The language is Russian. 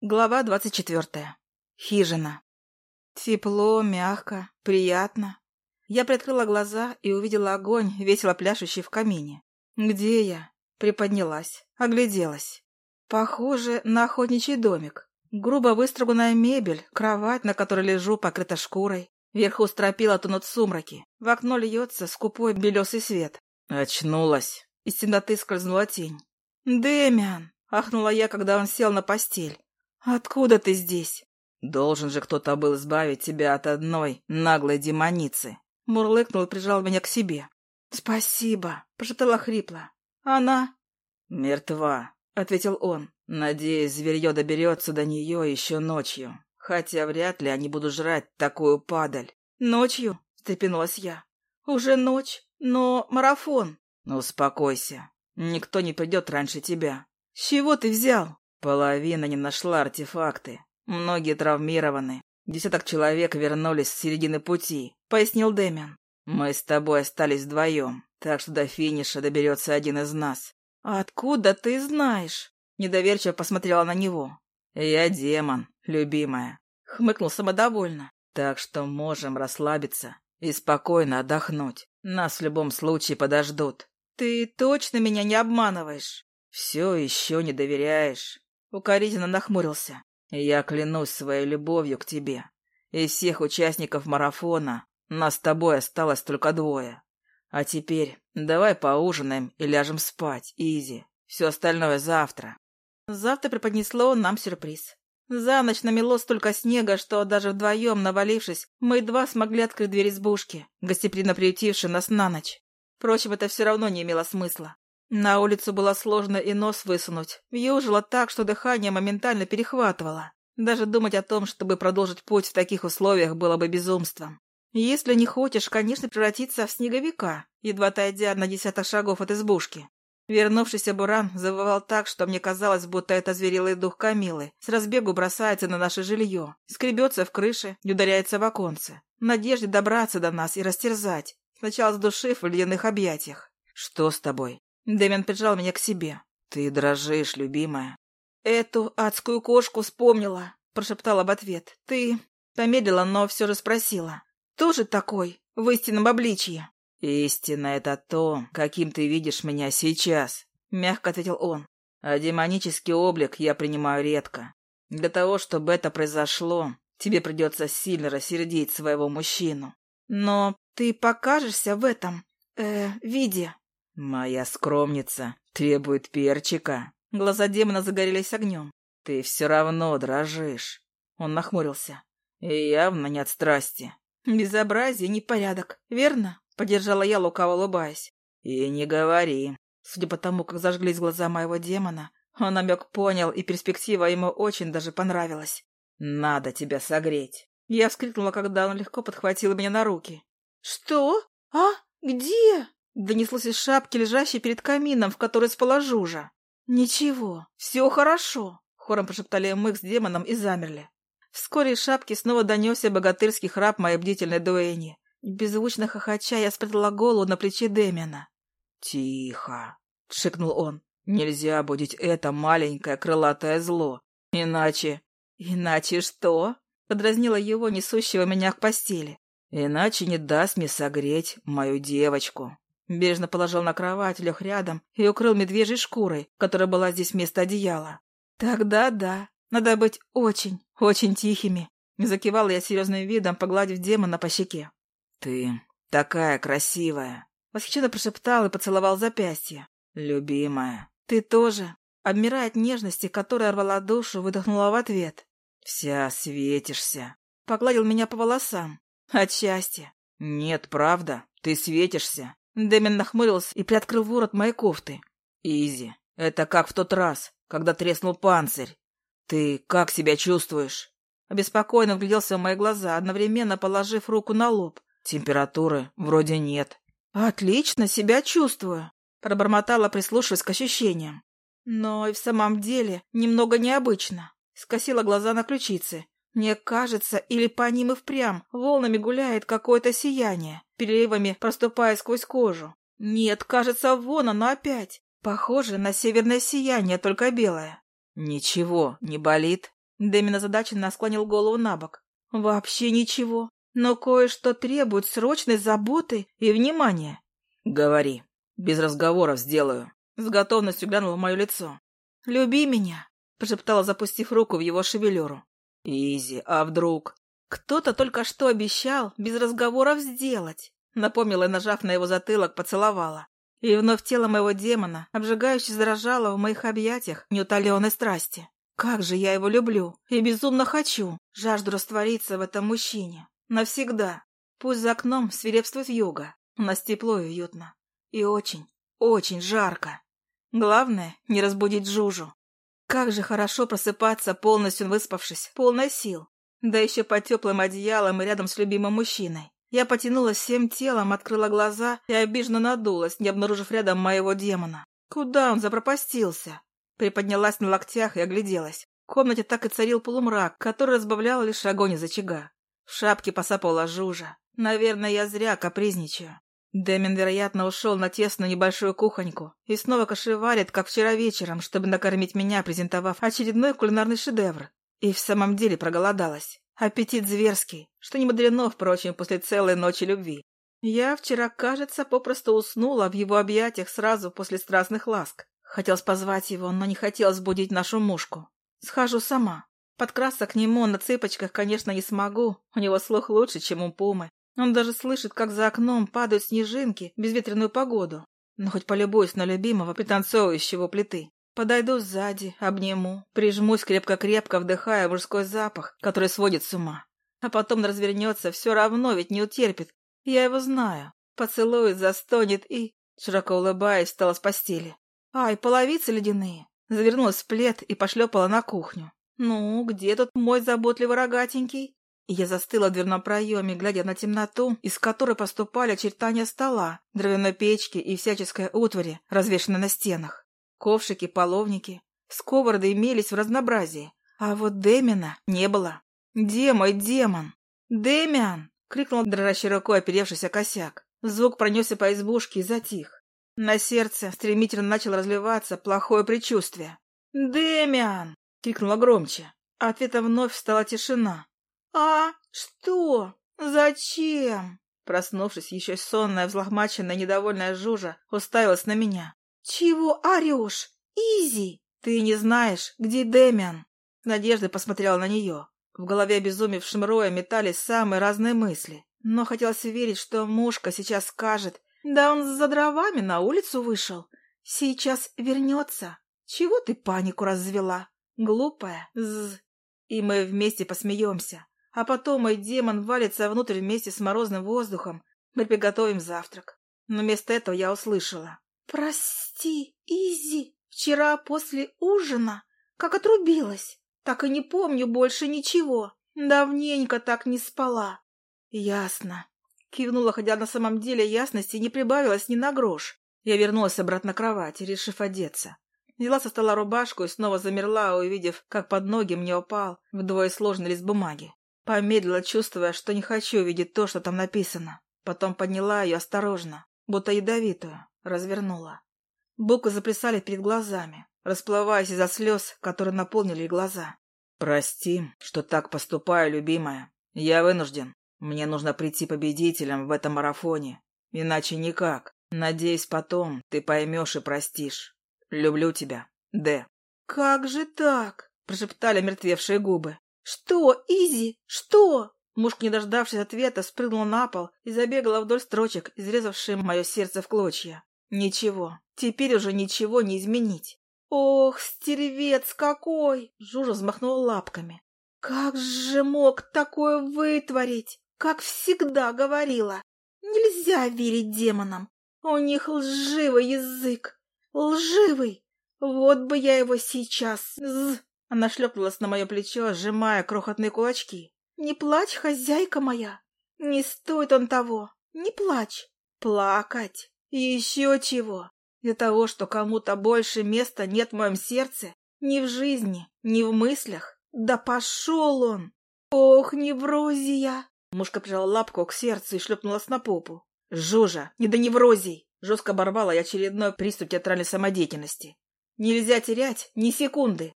Глава двадцать четвертая. Хижина. Тепло, мягко, приятно. Я приоткрыла глаза и увидела огонь, весело пляшущий в камине. Где я? Приподнялась, огляделась. Похоже на охотничий домик. Грубо выструганная мебель, кровать, на которой лежу, покрыта шкурой. Вверху стропила тонут сумраки. В окно льется скупой белесый свет. Очнулась. Из темноты скользнула тень. «Дэмиан!» — ахнула я, когда он сел на постель. «Откуда ты здесь?» «Должен же кто-то был избавить тебя от одной наглой демоницы!» Мурлыкнул и прижал меня к себе. «Спасибо!» — прошептала хрипло. «Она...» «Мертва!» — ответил он. «Надеюсь, зверье доберется до нее еще ночью. Хотя вряд ли они будут жрать такую падаль». «Ночью?» — встрепенулась я. «Уже ночь, но марафон». «Успокойся. Никто не придет раньше тебя». «С чего ты взял?» Половина не нашла артефакты. Многие травмированы. Десяток человек вернулись с середины пути, пояснил Дэмиан. Мы с тобой остались вдвоем, так что до финиша доберется один из нас. «Откуда ты знаешь?» Недоверчиво посмотрела на него. «Я демон, любимая», — хмыкнул самодовольно. «Так что можем расслабиться и спокойно отдохнуть. Нас в любом случае подождут». «Ты точно меня не обманываешь?» «Все еще не доверяешь?» Укоризненно нахмурился. «Я клянусь своей любовью к тебе. Из всех участников марафона нас с тобой осталось только двое. А теперь давай поужинаем и ляжем спать, Изи. Все остальное завтра». Завтра преподнесло нам сюрприз. За ночь намело столько снега, что даже вдвоем, навалившись, мы едва смогли открыть дверь избушки, гостеприимно приютившей нас на ночь. Впрочем, это все равно не имело смысла. На улицу было сложно и нос высунуть. Вьюжило так, что дыхание моментально перехватывало. Даже думать о том, чтобы продолжить путь в таких условиях, было бы безумством. Если не хочешь, конечно, превратиться в снеговика, едва отойдя на десяток шагов от избушки. Вернувшийся Буран завывал так, что мне казалось, будто это зверелый дух Камилы с разбегу бросается на наше жилье, скребется в крыше и ударяется в оконце, в надежде добраться до нас и растерзать, сначала сдушив в ледяных объятиях. «Что с тобой?» Дэмин прижал меня к себе. «Ты дрожишь, любимая». «Эту адскую кошку вспомнила», — прошептала в ответ. «Ты...» Помедлила, но все же спросила. «Тоже такой, в истинном обличье?» «Истина — это то, каким ты видишь меня сейчас», — мягко ответил он. «А демонический облик я принимаю редко. Для того, чтобы это произошло, тебе придется сильно рассердить своего мужчину». «Но ты покажешься в этом, э, виде?» «Моя скромница требует перчика». Глаза демона загорелись огнем. «Ты все равно дрожишь». Он нахмурился. «И явно не от страсти». «Безобразие, непорядок, верно?» Поддержала я, лукаво улыбаясь. «И не говори». Судя по тому, как зажглись глаза моего демона, он намек понял, и перспектива ему очень даже понравилась. «Надо тебя согреть». Я вскрикнула, когда он легко подхватил меня на руки. «Что? А? Где?» Донеслось из шапки, лежащей перед камином, в которой спала Жужа. «Ничего, все хорошо», — хором прошептали мы с демоном и замерли. Вскоре из шапки снова донесся богатырский храп моей бдительной дуэни. Беззвучно хохоча, я спрятала голову на плече Дэмиана. «Тихо», — шикнул он. «Нельзя будить это маленькое крылатое зло. Иначе...» «Иначе что?» — подразнила его, несущего меня к постели. «Иначе не даст мне согреть мою девочку». Бережно положил на кровать, лег рядом и укрыл медвежьей шкурой, которая была здесь вместо одеяла. «Тогда да, надо быть очень, очень тихими», — закивала я серьезным видом, погладив демона по щеке. «Ты такая красивая!» — восхищенно прошептал и поцеловал запястье. «Любимая!» «Ты тоже!» Обмирая от нежности, которая рвала душу, выдохнула в ответ. «Вся светишься!» Погладил меня по волосам. От счастья. «Нет, правда, ты светишься!» Дэмин нахмурился и приоткрыл ворот моей кофты. «Изи, это как в тот раз, когда треснул панцирь. Ты как себя чувствуешь?» Обеспокоенно вгляделся в мои глаза, одновременно положив руку на лоб. «Температуры вроде нет». «Отлично себя чувствую», — пробормотала, прислушиваясь к ощущениям. «Но и в самом деле немного необычно». Скосила глаза на ключицы. Мне кажется, или по ним и впрямь волнами гуляет какое-то сияние, переливами проступая сквозь кожу. Нет, кажется, вон оно опять. Похоже на северное сияние, только белое. Ничего, не болит? Дэмин озадаченно склонил голову на бок. «Вообще ничего, но кое-что требует срочной заботы и внимания». «Говори. Без разговоров сделаю». С готовностью глянул в мое лицо. «Люби меня», — прошептала, запустив руку в его шевелюру. «Изи, а вдруг?» «Кто-то только что обещал без разговоров сделать», — напомнила нажав на его затылок, поцеловала. И вновь тело моего демона обжигающе заражало в моих объятиях неутоленной страсти. Как же я его люблю и безумно хочу, жажду раствориться в этом мужчине. Навсегда. Пусть за окном свирепствует юга, у нас тепло и уютно. И очень, очень жарко. Главное, не разбудить Жужу. Как же хорошо просыпаться, полностью выспавшись, полной сил. Да еще под теплым одеялом и рядом с любимым мужчиной. Я потянулась всем телом, открыла глаза и обиженно надулась, не обнаружив рядом моего демона. Куда он запропастился? Приподнялась на локтях и огляделась. В комнате так и царил полумрак, который разбавлял лишь огонь из очага. В шапке посапала жужа. Наверное, я зря капризничаю. Дэмин, вероятно, ушел на тесную небольшую кухоньку и снова кошеварит, как вчера вечером, чтобы накормить меня, презентовав очередной кулинарный шедевр. И в самом деле проголодалась. Аппетит зверский, что не мудрено, впрочем, после целой ночи любви. Я вчера, кажется, попросту уснула в его объятиях сразу после страстных ласк. Хотелось позвать его, но не хотелось будить нашу мушку. Схожу сама. Подкрасться к нему на цыпочках, конечно, не смогу. У него слух лучше, чем у Пумы. Он даже слышит, как за окном падают снежинки в безветренную погоду. Но хоть полюбуюсь на любимого, пританцовывающего плиты. Подойду сзади, обниму, прижмусь крепко-крепко, вдыхая мужской запах, который сводит с ума. А потом развернется, все равно ведь не утерпит. Я его знаю. Поцелует, застонет и, широко улыбаясь, встала с постели. Ай, половицы ледяные. Завернулась в плед и пошлепала на кухню. Ну, где тут мой заботливый рогатенький? я застыла в дверном проеме, глядя на темноту, из которой поступали очертания стола, дровяной печки и всяческой утвари, развешанной на стенах. Ковшики, половники, сковороды имелись в разнообразии, а вот Демина не было. «Где мой демон?» «Демиан!» — крикнул дрожащей рукой оперевшийся косяк. Звук пронесся по избушке и затих. На сердце стремительно начало разливаться плохое предчувствие. «Демиан!» — крикнула громче. Ответом вновь стала тишина. «А? Что? Зачем?» Проснувшись, еще сонная, взлохмаченная, недовольная Жужа уставилась на меня. «Чего орешь? Изи! Ты не знаешь, где Дэмиан?» С надеждой посмотрела на нее. В голове обезумевшим роя метались самые разные мысли. Но хотелось верить, что мушка сейчас скажет. «Да он за дровами на улицу вышел. Сейчас вернется. Чего ты панику развела? Глупая. З. И мы вместе посмеемся. А потом мой демон валится внутрь вместе с морозным воздухом. Мы приготовим завтрак. Но вместо этого я услышала. «Прости, Изи, вчера после ужина, как отрубилась, так и не помню больше ничего. Давненько так не спала». «Ясно», — кивнула, хотя на самом деле ясности не прибавилось ни на грош. Я вернулась обратно к кровати, решив одеться. Взяла со стола рубашку и снова замерла, увидев, как под ноги мне упал вдвое сложный лист бумаги. Помедлила, чувствуя, что не хочу видеть то, что там написано. Потом подняла ее осторожно, будто ядовитую развернула. Буквы заплясали перед глазами, расплываясь из-за слез, которые наполнили глаза. «Прости, что так поступаю, любимая. Я вынужден. Мне нужно прийти победителем в этом марафоне. Иначе никак. Надеюсь, потом ты поймешь и простишь. Люблю тебя, Д». «Как же так?» – прошептали мертвевшие губы. «Что, Изи? Что?» Мушка, не дождавшись ответа, спрыгнула на пол и забегала вдоль строчек, изрезавшие мое сердце в клочья. Ничего, теперь уже ничего не изменить. Ох, стервец какой! Жужа взмахнула лапками. Как же мог такое вытворить? Как всегда говорила. Нельзя верить демонам. У них лживый язык. Лживый. Вот бы я его сейчас... З... Она шлепнулась на мое плечо, сжимая крохотные кулачки. «Не плачь, хозяйка моя! Не стоит он того! Не плачь! Плакать! И еще чего? Для того, что кому-то больше места нет в моем сердце, ни в жизни, ни в мыслях. Да пошел он! Ох, неврозия! Мушка прижала лапку к сердцу и шлепнулась на попу. Жужа, не до неврозий! Жестко оборвала я очередной приступ театральной самодеятельности. Нельзя терять ни секунды.